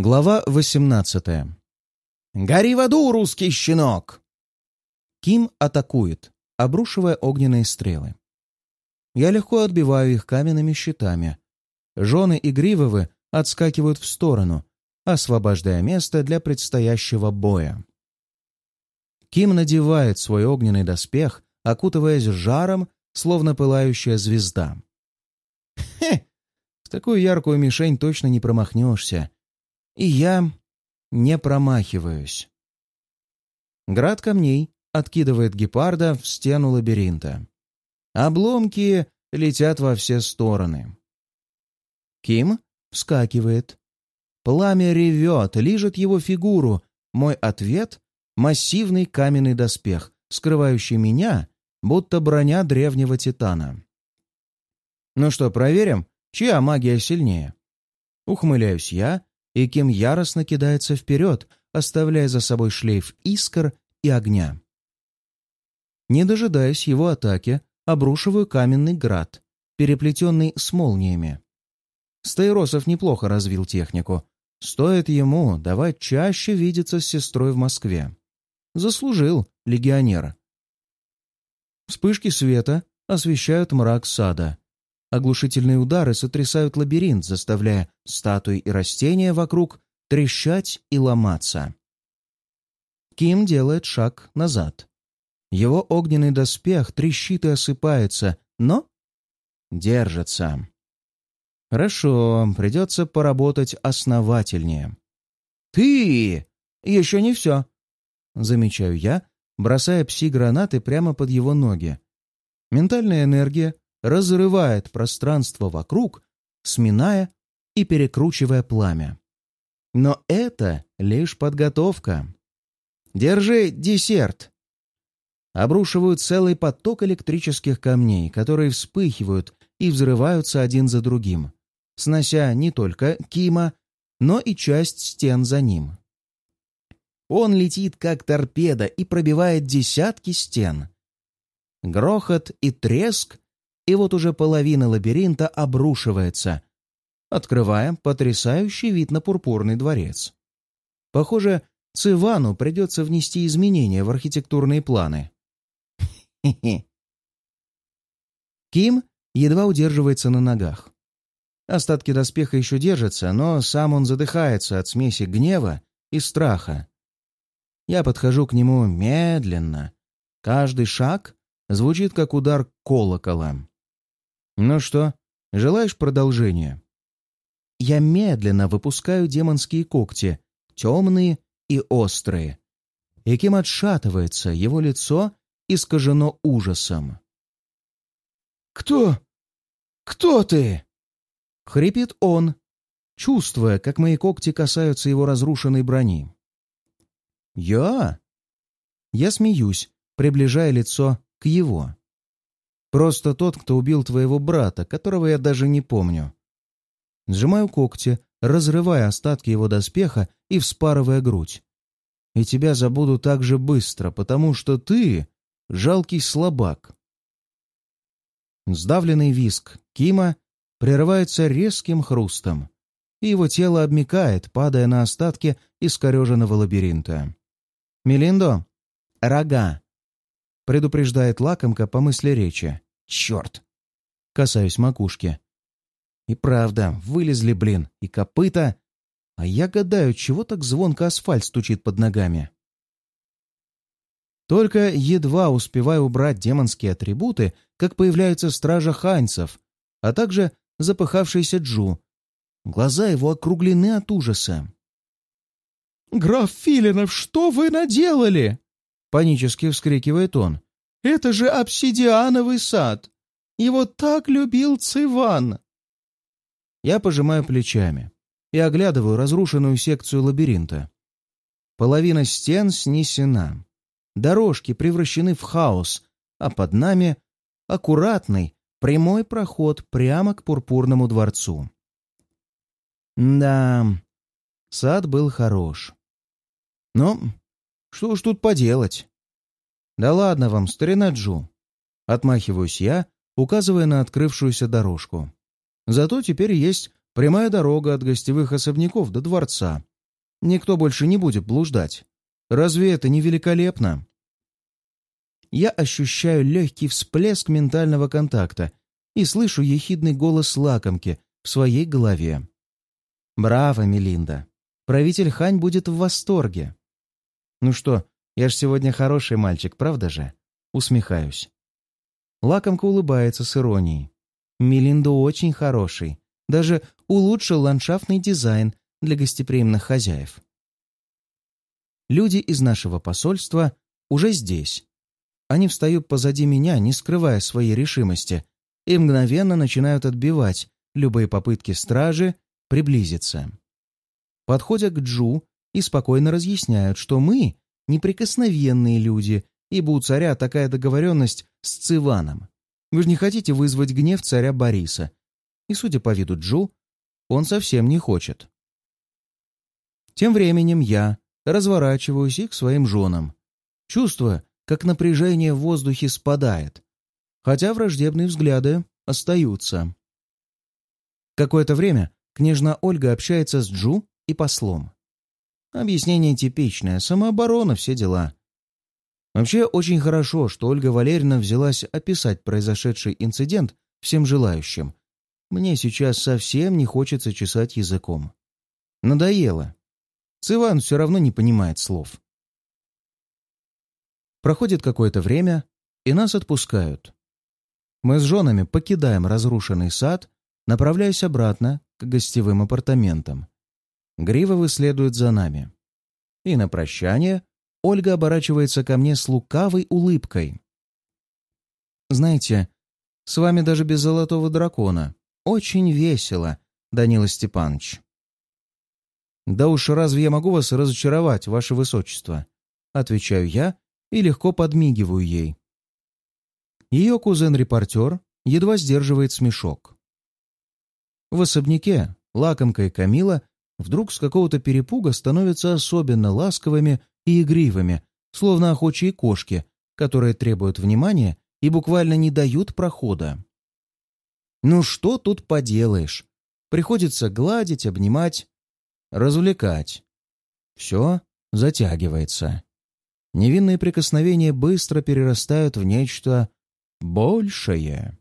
Глава 18 «Гори в аду, русский щенок!» Ким атакует, обрушивая огненные стрелы. Я легко отбиваю их каменными щитами. Жены и Гривовы отскакивают в сторону, освобождая место для предстоящего боя. Ким надевает свой огненный доспех, окутываясь жаром, словно пылающая звезда. Хе! В такую яркую мишень точно не промахнешься. И я не промахиваюсь. Град камней откидывает гепарда в стену лабиринта. Обломки летят во все стороны. Ким вскакивает. Пламя ревет, лижет его фигуру. Мой ответ — массивный каменный доспех, скрывающий меня, будто броня древнего титана. Ну что, проверим, чья магия сильнее? Ухмыляюсь я, и Ким яростно кидается вперед, оставляя за собой шлейф искр и огня. Не дожидаясь его атаки, обрушиваю каменный град, переплетенный с молниями. Стаиросов неплохо развил технику. Стоит ему давать чаще видеться с сестрой в Москве. Заслужил легионер. Вспышки света освещают мрак сада, Оглушительные удары сотрясают лабиринт, заставляя статуи и растения вокруг трещать и ломаться. Ким делает шаг назад. Его огненный доспех трещит и осыпается, но держится. Хорошо, придется поработать основательнее. «Ты! Еще не все!» Замечаю я, бросая пси-гранаты прямо под его ноги. Ментальная энергия разрывает пространство вокруг, сминая и перекручивая пламя. Но это лишь подготовка. Держи десерт. Обрушивают целый поток электрических камней, которые вспыхивают и взрываются один за другим, снося не только Кима, но и часть стен за ним. Он летит как торпеда и пробивает десятки стен. Грохот и треск и вот уже половина лабиринта обрушивается, открывая потрясающий вид на пурпурный дворец. Похоже, Цивану придется внести изменения в архитектурные планы. Ким едва удерживается на ногах. Остатки доспеха еще держатся, но сам он задыхается от смеси гнева и страха. Я подхожу к нему медленно. Каждый шаг звучит как удар колокола. «Ну что, желаешь продолжения?» Я медленно выпускаю демонские когти, темные и острые. Яким отшатывается, его лицо искажено ужасом. «Кто? Кто ты?» — хрипит он, чувствуя, как мои когти касаются его разрушенной брони. «Я?» Я смеюсь, приближая лицо к его. Просто тот, кто убил твоего брата, которого я даже не помню. Сжимаю когти, разрывая остатки его доспеха и вспарывая грудь. И тебя забуду так же быстро, потому что ты — жалкий слабак. Сдавленный виск Кима прерывается резким хрустом, и его тело обмикает, падая на остатки искореженного лабиринта. «Мелиндо! Рога!» Предупреждает лакомка по мысли речи. «Черт!» Касаюсь макушки. И правда, вылезли, блин, и копыта. А я гадаю, чего так звонко асфальт стучит под ногами. Только едва успеваю убрать демонские атрибуты, как появляется стража ханьцев, а также запыхавшийся Джу. Глаза его округлены от ужаса. «Граф Филинов, что вы наделали?» Панически вскрикивает он. «Это же обсидиановый сад! Его так любил Циван!» Я пожимаю плечами и оглядываю разрушенную секцию лабиринта. Половина стен снесена. Дорожки превращены в хаос, а под нами аккуратный, прямой проход прямо к пурпурному дворцу. Да, сад был хорош. Но что уж тут поделать? Да ладно вам, старина Джу. Отмахиваюсь я, указывая на открывшуюся дорожку. Зато теперь есть прямая дорога от гостевых особняков до дворца, никто больше не будет блуждать. Разве это не великолепно? Я ощущаю легкий всплеск ментального контакта и слышу ехидный голос лакомки в своей голове. «Браво, Мелинда! Правитель Хань будет в восторге!» «Ну что, я ж сегодня хороший мальчик, правда же?» Усмехаюсь. Лакомка улыбается с иронией. Мелинда очень хороший. Даже улучшил ландшафтный дизайн для гостеприимных хозяев. Люди из нашего посольства уже здесь. Они встают позади меня, не скрывая своей решимости, и мгновенно начинают отбивать любые попытки стражи приблизиться. Подходят к Джу и спокойно разъясняют, что мы — неприкосновенные люди, ибо у царя такая договоренность с Циваном. Вы же не хотите вызвать гнев царя Бориса. И, судя по виду Джу, он совсем не хочет. Тем временем я разворачиваюсь и к своим женам, чувствуя, как напряжение в воздухе спадает, хотя враждебные взгляды остаются. Какое-то время княжна Ольга общается с Джу и послом. Объяснение типичное, самооборона, все дела. Вообще, очень хорошо, что Ольга Валерьевна взялась описать произошедший инцидент всем желающим. Мне сейчас совсем не хочется чесать языком. Надоело. Циван все равно не понимает слов. Проходит какое-то время, и нас отпускают. Мы с женами покидаем разрушенный сад, направляясь обратно к гостевым апартаментам. Гривовы следуют за нами. И на прощание Ольга оборачивается ко мне с лукавой улыбкой. «Знаете, с вами даже без золотого дракона. Очень весело, Данила Степанович». «Да уж разве я могу вас разочаровать, ваше высочество?» Отвечаю я и легко подмигиваю ей. Ее кузен-репортер едва сдерживает смешок. В особняке лакомка и Камила вдруг с какого-то перепуга становятся особенно ласковыми и игривыми, словно охочие кошки, которые требуют внимания и буквально не дают прохода. Ну что тут поделаешь? Приходится гладить, обнимать, развлекать. Все затягивается. Невинные прикосновения быстро перерастают в нечто большее.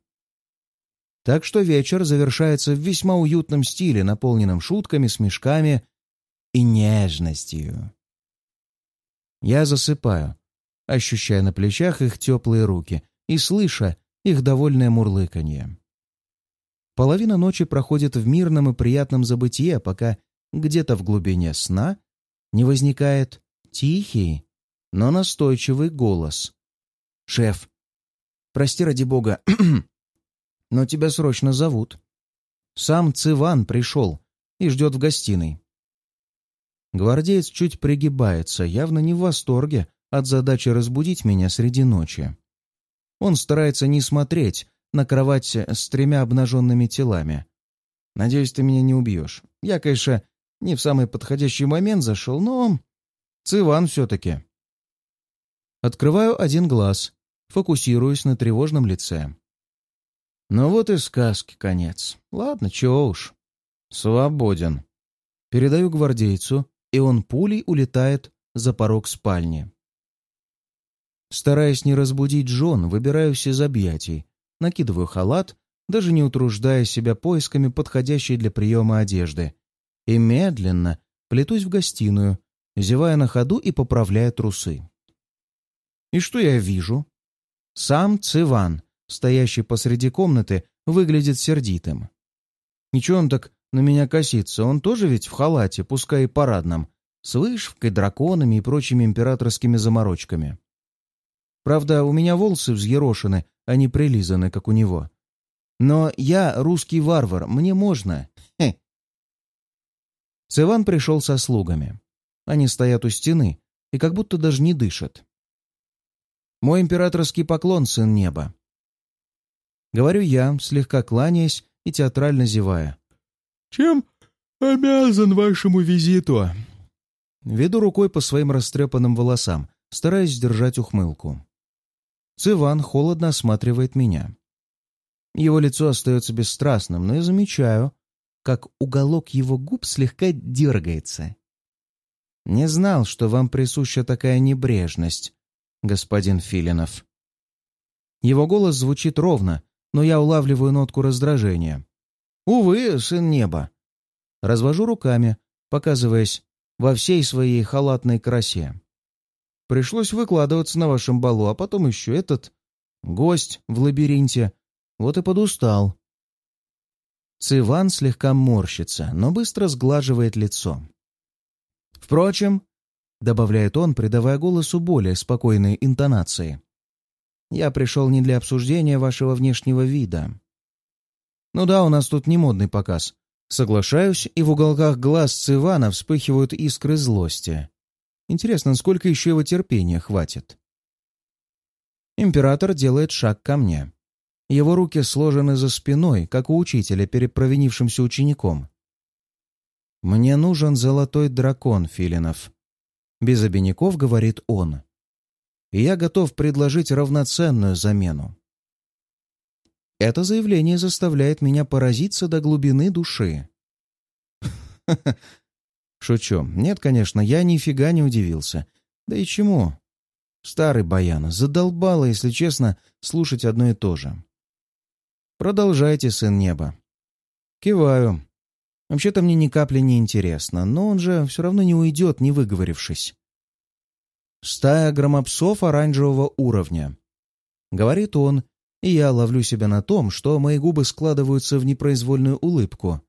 Так что вечер завершается в весьма уютном стиле, наполненном шутками, смешками и нежностью. Я засыпаю, ощущая на плечах их теплые руки и слыша их довольное мурлыканье. Половина ночи проходит в мирном и приятном забытие, пока где-то в глубине сна не возникает тихий, но настойчивый голос. «Шеф, прости ради бога, но тебя срочно зовут. Сам Циван пришел и ждет в гостиной. Гвардеец чуть пригибается, явно не в восторге от задачи разбудить меня среди ночи. Он старается не смотреть на кровать с тремя обнаженными телами. Надеюсь, ты меня не убьешь. Я, конечно, не в самый подходящий момент зашел, но... Циван все-таки. Открываю один глаз, фокусируюсь на тревожном лице. Ну вот и сказки конец. Ладно, чего уж. Свободен. Передаю гвардейцу, и он пулей улетает за порог спальни. Стараясь не разбудить Джон, выбираюсь из объятий, накидываю халат, даже не утруждая себя поисками подходящей для приема одежды, и медленно плетусь в гостиную, зевая на ходу и поправляя трусы. И что я вижу? Сам Циван, стоящий посреди комнаты, выглядит сердитым. Ничего он так на меня косится, он тоже ведь в халате, пускай и парадном, с вышивкой, драконами и прочими императорскими заморочками. Правда, у меня волосы взъерошены, а не прилизаны, как у него. Но я русский варвар, мне можно. Хе. Циван пришел со слугами. Они стоят у стены и как будто даже не дышат. Мой императорский поклон, сын неба. Говорю я, слегка кланяясь и театрально зевая. «Чем обязан вашему визиту?» Веду рукой по своим растрепанным волосам, стараясь сдержать ухмылку. Циван холодно осматривает меня. Его лицо остается бесстрастным, но я замечаю, как уголок его губ слегка дергается. Не знал, что вам присуща такая небрежность, господин Филинов. Его голос звучит ровно, но я улавливаю нотку раздражения. Увы, сын неба. Развожу руками, показываясь во всей своей халатной красе. Пришлось выкладываться на вашем балу, а потом еще этот гость в лабиринте. Вот и подустал. Циван слегка морщится, но быстро сглаживает лицо. Впрочем, добавляет он, придавая голосу более спокойные интонации. Я пришел не для обсуждения вашего внешнего вида. Ну да, у нас тут не модный показ. Соглашаюсь, и в уголках глаз Цивана вспыхивают искры злости. Интересно, сколько еще его терпения хватит? Император делает шаг ко мне. Его руки сложены за спиной, как у учителя перед провинившимся учеником. «Мне нужен золотой дракон, Филинов», — без обиняков говорит он. «И я готов предложить равноценную замену». Это заявление заставляет меня поразиться до глубины души. Шучу. Нет, конечно, я нифига не удивился. Да и чему? Старый Баян задолбало, если честно, слушать одно и то же. Продолжайте, сын неба. Киваю. Вообще-то мне ни капли не интересно, но он же все равно не уйдет, не выговорившись. Стая громопсов оранжевого уровня. Говорит он, и я ловлю себя на том, что мои губы складываются в непроизвольную улыбку.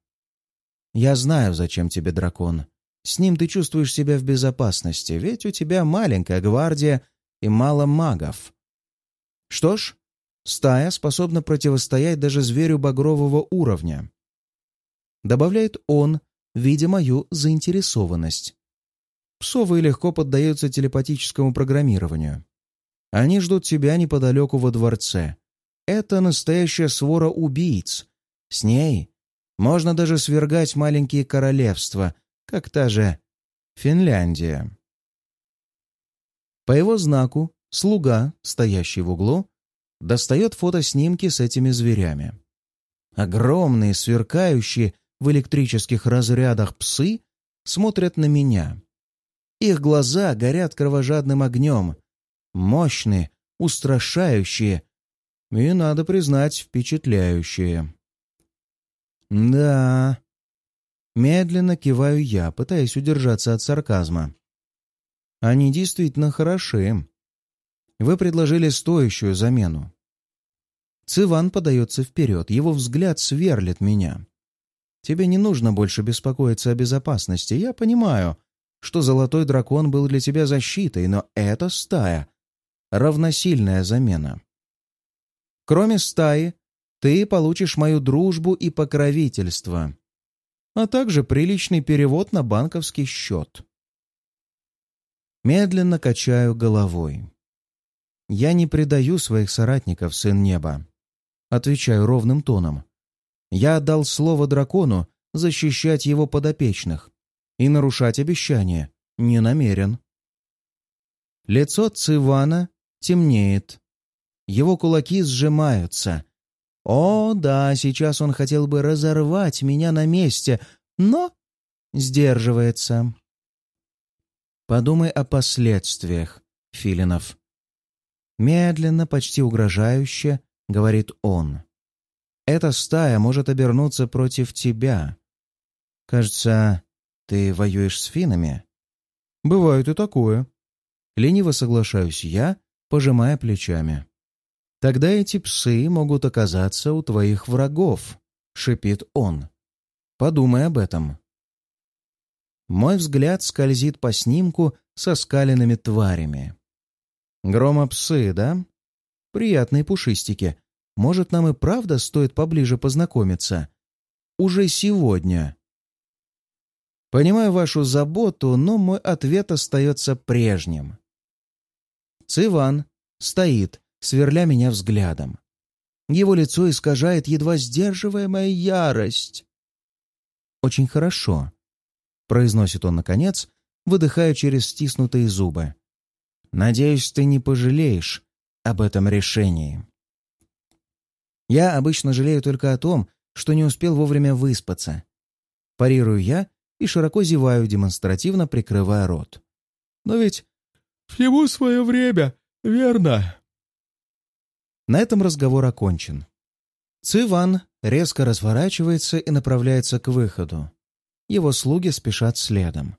«Я знаю, зачем тебе дракон. С ним ты чувствуешь себя в безопасности, ведь у тебя маленькая гвардия и мало магов. Что ж, стая способна противостоять даже зверю багрового уровня. Добавляет он, видя мою заинтересованность. Псовы легко поддаются телепатическому программированию. Они ждут тебя неподалеку во дворце, это настоящая свора убийц. С ней можно даже свергать маленькие королевства, как та же Финляндия. По его знаку слуга, стоящий в углу, достает фотоснимки с этими зверями. Огромные, сверкающие в электрических разрядах псы смотрят на меня. Их глаза горят кровожадным огнем. Мощные, устрашающие, и, надо признать, впечатляющие. «Да...» Медленно киваю я, пытаясь удержаться от сарказма. «Они действительно хороши. Вы предложили стоящую замену». Циван подается вперед, его взгляд сверлит меня. «Тебе не нужно больше беспокоиться о безопасности. Я понимаю, что Золотой Дракон был для тебя защитой, но эта стая — равносильная замена. Кроме стаи, ты получишь мою дружбу и покровительство, а также приличный перевод на банковский счет. Медленно качаю головой. Я не предаю своих соратников, сын неба. Отвечаю ровным тоном. Я отдал слово дракону защищать его подопечных и нарушать обещание не намерен. Лицо Цивана темнеет, его кулаки сжимаются. О, да, сейчас он хотел бы разорвать меня на месте, но сдерживается. Подумай о последствиях, Филинов. Медленно, почти угрожающе, говорит он. Эта стая может обернуться против тебя. Кажется, ты воюешь с финами? Бывает и такое. Лениво соглашаюсь я, пожимая плечами. Тогда эти псы могут оказаться у твоих врагов», — шипит он. «Подумай об этом». Мой взгляд скользит по снимку со скаленными тварями. Громопсы, да? Приятные пушистики. Может, нам и правда стоит поближе познакомиться? Уже сегодня. Понимаю вашу заботу, но мой ответ остается прежним. Циван стоит, сверля меня взглядом. Его лицо искажает едва сдерживаемая ярость. «Очень хорошо», — произносит он наконец, выдыхая через стиснутые зубы. «Надеюсь, ты не пожалеешь об этом решении». Я обычно жалею только о том, что не успел вовремя выспаться. Парирую я и широко зеваю, демонстративно прикрывая рот. «Но ведь всему свое время, верно?» На этом разговор окончен. Циван резко разворачивается и направляется к выходу. Его слуги спешат следом.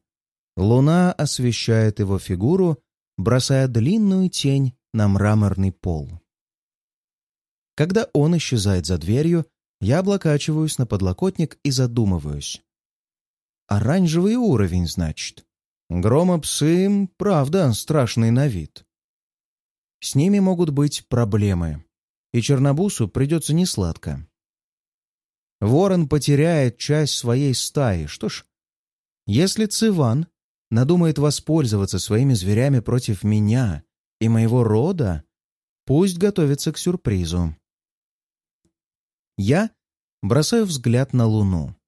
Луна освещает его фигуру, бросая длинную тень на мраморный пол. Когда он исчезает за дверью, я облокачиваюсь на подлокотник и задумываюсь. Оранжевый уровень, значит. Громопсы, правда, страшный на вид. С ними могут быть проблемы, и Чернобусу придется несладко. Ворон потеряет часть своей стаи. Что ж, если Циван надумает воспользоваться своими зверями против меня и моего рода, пусть готовится к сюрпризу. Я бросаю взгляд на Луну.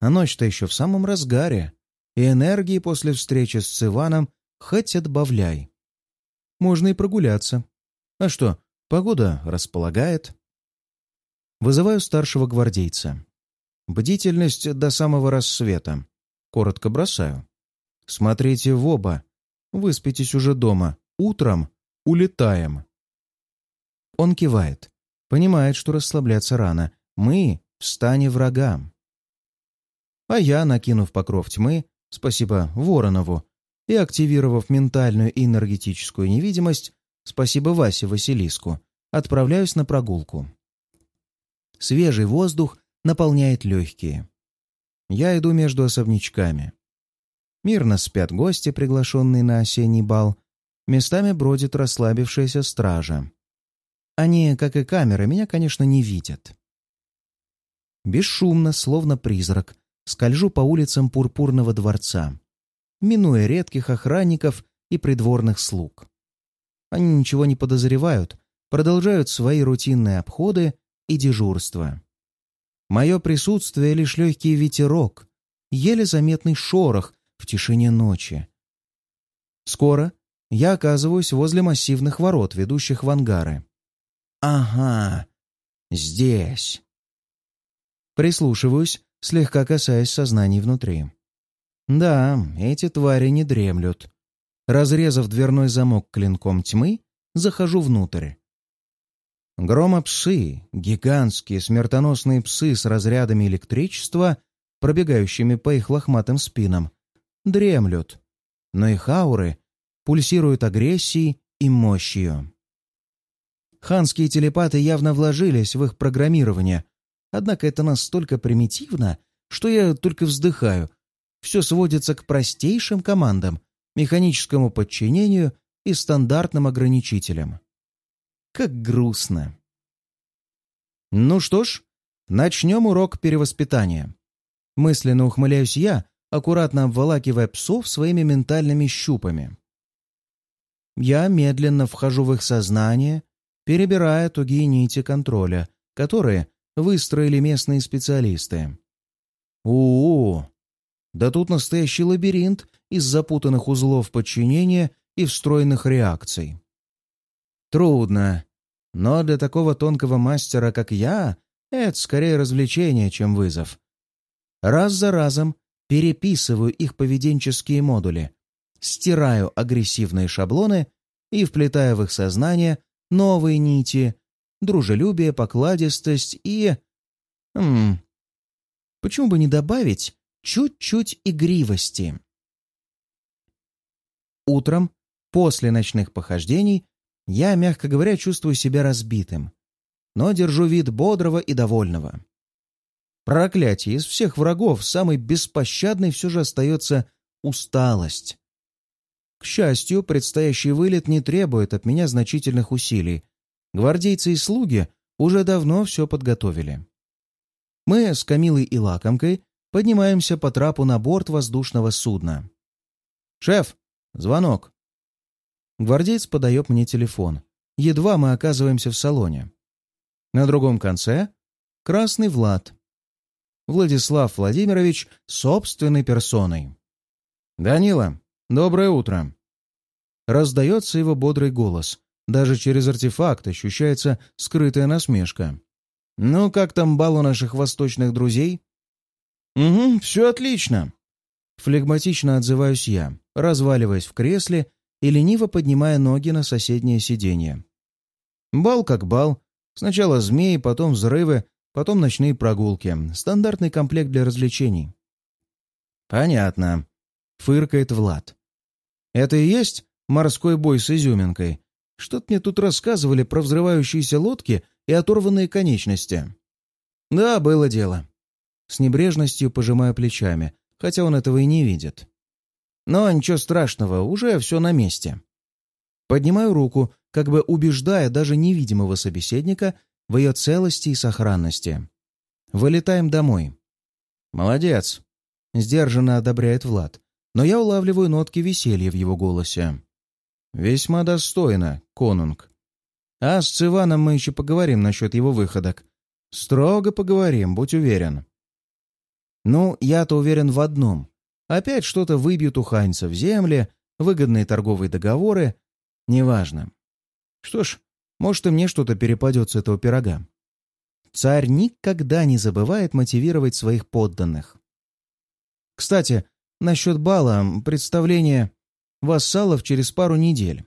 А ночь-то еще в самом разгаре, и энергии после встречи с Циваном хоть отбавляй. Можно и прогуляться. А что, погода располагает. Вызываю старшего гвардейца. Бдительность до самого рассвета. Коротко бросаю. Смотрите в оба. Выспитесь уже дома. Утром улетаем. Он кивает. Понимает, что расслабляться рано. Мы в стане врага. А я, накинув покров тьмы, спасибо Воронову, и активировав ментальную и энергетическую невидимость, спасибо Васе Василиску, отправляюсь на прогулку. Свежий воздух наполняет легкие. Я иду между особнячками. Мирно спят гости, приглашенные на осенний бал. Местами бродит расслабившаяся стража. Они, как и камеры, меня, конечно, не видят. Бесшумно, словно призрак, скольжу по улицам Пурпурного дворца, минуя редких охранников и придворных слуг. Они ничего не подозревают, продолжают свои рутинные обходы и дежурство. Мое присутствие — лишь легкий ветерок, еле заметный шорох в тишине ночи. Скоро я оказываюсь возле массивных ворот, ведущих в ангары. Ага, здесь. Прислушиваюсь, слегка касаясь сознаний внутри. Да, эти твари не дремлют. Разрезав дверной замок клинком тьмы, захожу внутрь. Громопсы, гигантские смертоносные псы с разрядами электричества, пробегающими по их лохматым спинам, дремлют, но их ауры пульсируют агрессией и мощью. Ханские телепаты явно вложились в их программирование, однако это настолько примитивно, что я только вздыхаю. Все сводится к простейшим командам, механическому подчинению и стандартным ограничителям. Как грустно. Ну что ж, начнем урок перевоспитания. Мысленно ухмыляюсь я, аккуратно обволакивая псов своими ментальными щупами. Я медленно вхожу в их сознание, перебирая тугие нити контроля, которые выстроили местные специалисты. у, -у, Да тут настоящий лабиринт из запутанных узлов подчинения и встроенных реакций. Трудно. Но для такого тонкого мастера, как я, это скорее развлечение, чем вызов. Раз за разом переписываю их поведенческие модули, стираю агрессивные шаблоны и вплетаю в их сознание новые нити, дружелюбие, покладистость и... М почему бы не добавить чуть-чуть игривости? Утром, после ночных похождений, я, мягко говоря, чувствую себя разбитым, но держу вид бодрого и довольного. Проклятие, из всех врагов самый беспощадный все же остается усталость. К счастью, предстоящий вылет не требует от меня значительных усилий. Гвардейцы и слуги уже давно все подготовили. Мы с Камилой и Лакомкой поднимаемся по трапу на борт воздушного судна. «Шеф, звонок!» Гвардеец подает мне телефон. Едва мы оказываемся в салоне. На другом конце — Красный Влад. Владислав Владимирович собственной персоной. «Данила, доброе утро!» Раздается его бодрый голос. Даже через артефакт ощущается скрытая насмешка. «Ну, как там бал у наших восточных друзей?» «Угу, все отлично. Флегматично отзываюсь я, разваливаясь в кресле и лениво поднимая ноги на соседнее сиденье. Бал как бал. Сначала змеи, потом взрывы, потом ночные прогулки. Стандартный комплект для развлечений. «Понятно», — фыркает Влад. «Это и есть морской бой с изюминкой? Что-то мне тут рассказывали про взрывающиеся лодки и оторванные конечности». «Да, было дело». С небрежностью пожимаю плечами, хотя он этого и не видит. Но ничего страшного, уже все на месте. Поднимаю руку, как бы убеждая даже невидимого собеседника в ее целости и сохранности. Вылетаем домой. «Молодец!» — сдержанно одобряет Влад, но я улавливаю нотки веселья в его голосе. «Весьма достойно, конунг. А с Иваном мы еще поговорим насчет его выходок. Строго поговорим, будь уверен». «Ну, я-то уверен в одном. Опять что-то выбьют у Хайнца в земле, выгодные торговые договоры. Неважно. Что ж, может и мне что-то перепадет с этого пирога. Царь никогда не забывает мотивировать своих подданных. Кстати, насчет бала, представление вассалов через пару недель.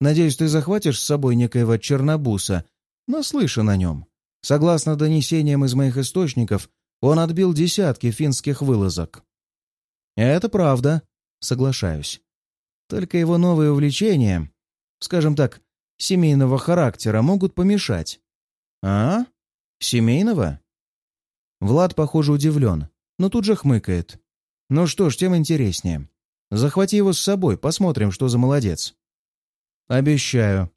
Надеюсь, ты захватишь с собой некоего Чернобуса, наслышан о нем. Согласно донесениям из моих источников, он отбил десятки финских вылазок. «Это правда», — соглашаюсь. «Только его новые увлечения, скажем так, семейного характера, могут помешать». «А? Семейного?» Влад, похоже, удивлен, но тут же хмыкает. «Ну что ж, тем интереснее. Захвати его с собой, посмотрим, что за молодец». «Обещаю».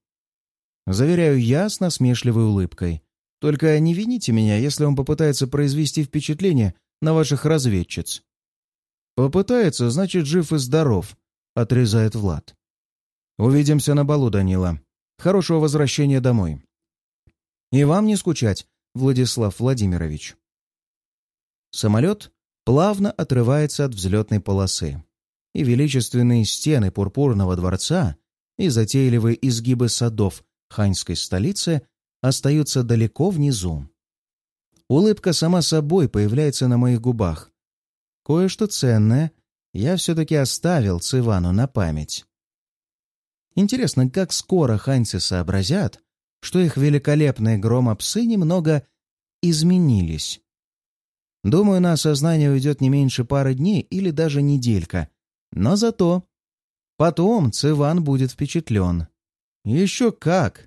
Заверяю я с насмешливой улыбкой. «Только не вините меня, если он попытается произвести впечатление на ваших разведчиц. «Попытается, значит, жив и здоров», — отрезает Влад. «Увидимся на балу, Данила. Хорошего возвращения домой». «И вам не скучать, Владислав Владимирович». Самолет плавно отрывается от взлетной полосы, и величественные стены пурпурного дворца и затейливые изгибы садов ханьской столицы остаются далеко внизу. Улыбка сама собой появляется на моих губах, Кое-что ценное я все-таки оставил Цивану на память. Интересно, как скоро ханьцы сообразят, что их великолепные громопсы немного изменились. Думаю, на осознание уйдет не меньше пары дней или даже неделька. Но зато потом Циван будет впечатлен. Еще как!